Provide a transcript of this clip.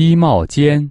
衣帽间。